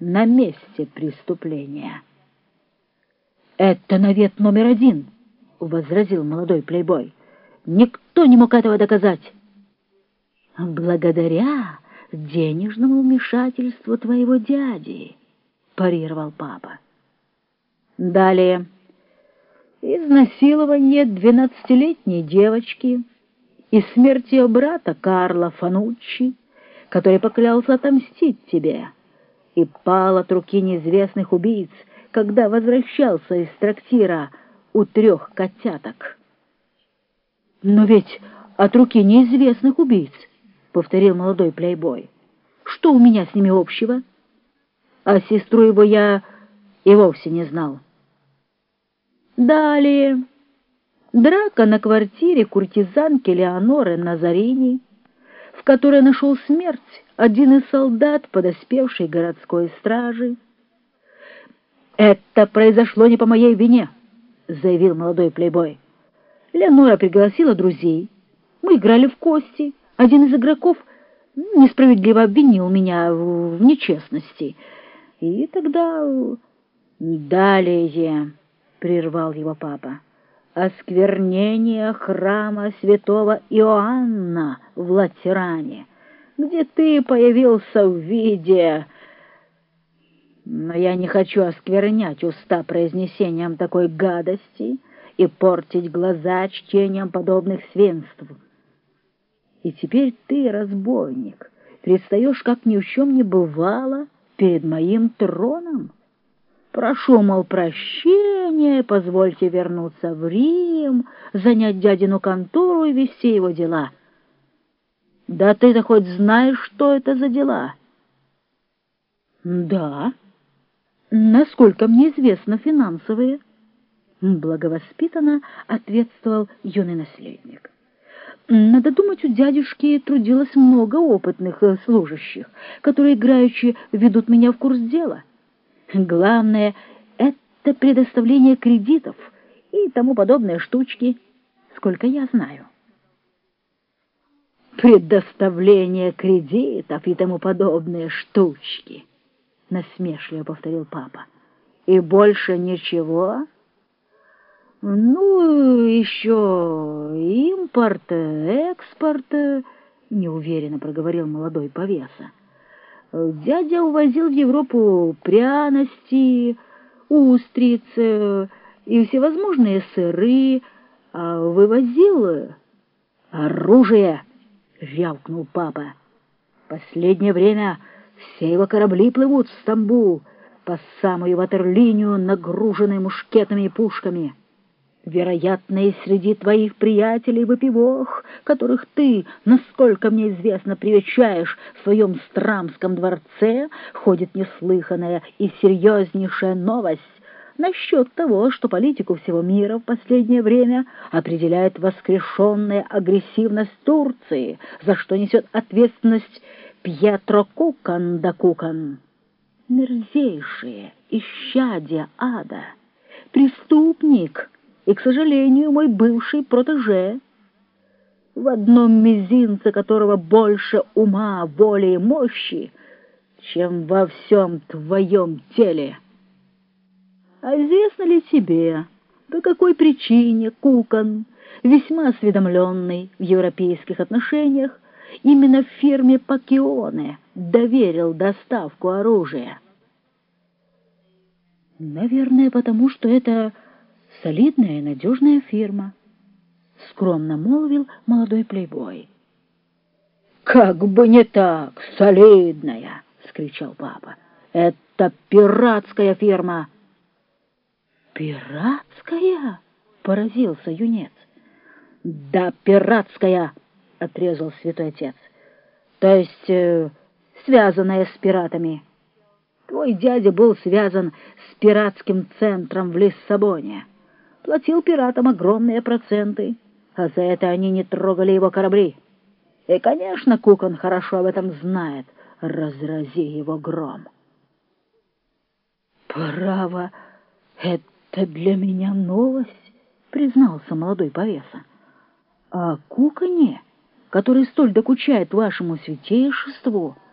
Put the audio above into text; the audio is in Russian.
на месте преступления. «Это навет номер один», — возразил молодой плейбой. «Никто не мог этого доказать». «Благодаря денежному вмешательству твоего дяди», — парировал папа. Далее. Изнасилование двенадцатилетней девочки и смерть ее брата Карла Фануччи, который поклялся отомстить тебе, и пал от руки неизвестных убийц, когда возвращался из трактира у трех котяток. «Но ведь от руки неизвестных убийц», — повторил молодой плейбой. «Что у меня с ними общего? А сестру его я и вовсе не знал». Далее. Драка на квартире куртизанки Леоноры Назарини, которой нашел смерть один из солдат, подоспевшей городской стражи. «Это произошло не по моей вине», — заявил молодой плейбой. Леонора пригласила друзей. Мы играли в кости. Один из игроков несправедливо обвинил меня в нечестности. И тогда... Далее... — прервал его папа. «Осквернение храма святого Иоанна в Латеране, где ты появился в виде...» «Но я не хочу осквернять уста произнесением такой гадости и портить глаза чтением подобных свинств. И теперь ты, разбойник, предстаешь, как ни в чем не бывало, перед моим троном». Прошу, мол, прощения, позвольте вернуться в Рим, занять дядину контору и вести его дела. Да ты-то хоть знаешь, что это за дела? Да. Насколько мне известно, финансовые. Благовоспитанно ответствовал юный наследник. Надо думать, у дядюшки трудилось много опытных э, служащих, которые играючи ведут меня в курс дела. Главное — это предоставление кредитов и тому подобные штучки, сколько я знаю. «Предоставление кредитов и тому подобные штучки», — насмешливо повторил папа. «И больше ничего?» «Ну, еще импорт, экспорт», — неуверенно проговорил молодой повеса. Дядя увозил в Европу пряности, устрицы и всевозможные сыры, а вывозил оружие, — рявкнул папа. Последнее время все его корабли плывут в Стамбул по самую ватерлинию, нагруженные мушкетами и пушками. Вероятно, и среди твоих приятелей выпивох, которых ты, насколько мне известно, привечаешь в своем Страмском дворце, ходит неслыханная и серьезнейшая новость насчет того, что политику всего мира в последнее время определяет воскрешенная агрессивность Турции, за что несет ответственность Пьетро Кукан да Кукан. Мерзейшие исчадия ада, преступник — и, к сожалению, мой бывший протеже, в одном мизинце которого больше ума, воли и мощи, чем во всем твоем теле. А известно ли тебе, по какой причине Кукан, весьма осведомленный в европейских отношениях, именно в фирме Пакионе доверил доставку оружия? Наверное, потому что это солидная и надежная фирма», — скромно молвил молодой плейбой. «Как бы не так, солидная!» — скричал папа. «Это пиратская фирма!» «Пиратская?» — поразился юнец. «Да, пиратская!» — отрезал святой отец. «То есть э, связанная с пиратами. Твой дядя был связан с пиратским центром в Лиссабоне» платил пиратам огромные проценты, а за это они не трогали его корабли. И, конечно, Кукон хорошо об этом знает. Разрази его гром. «Право, это для меня новость», — признался молодой повеса. «А Куконе, который столь докучает вашему святейшеству, —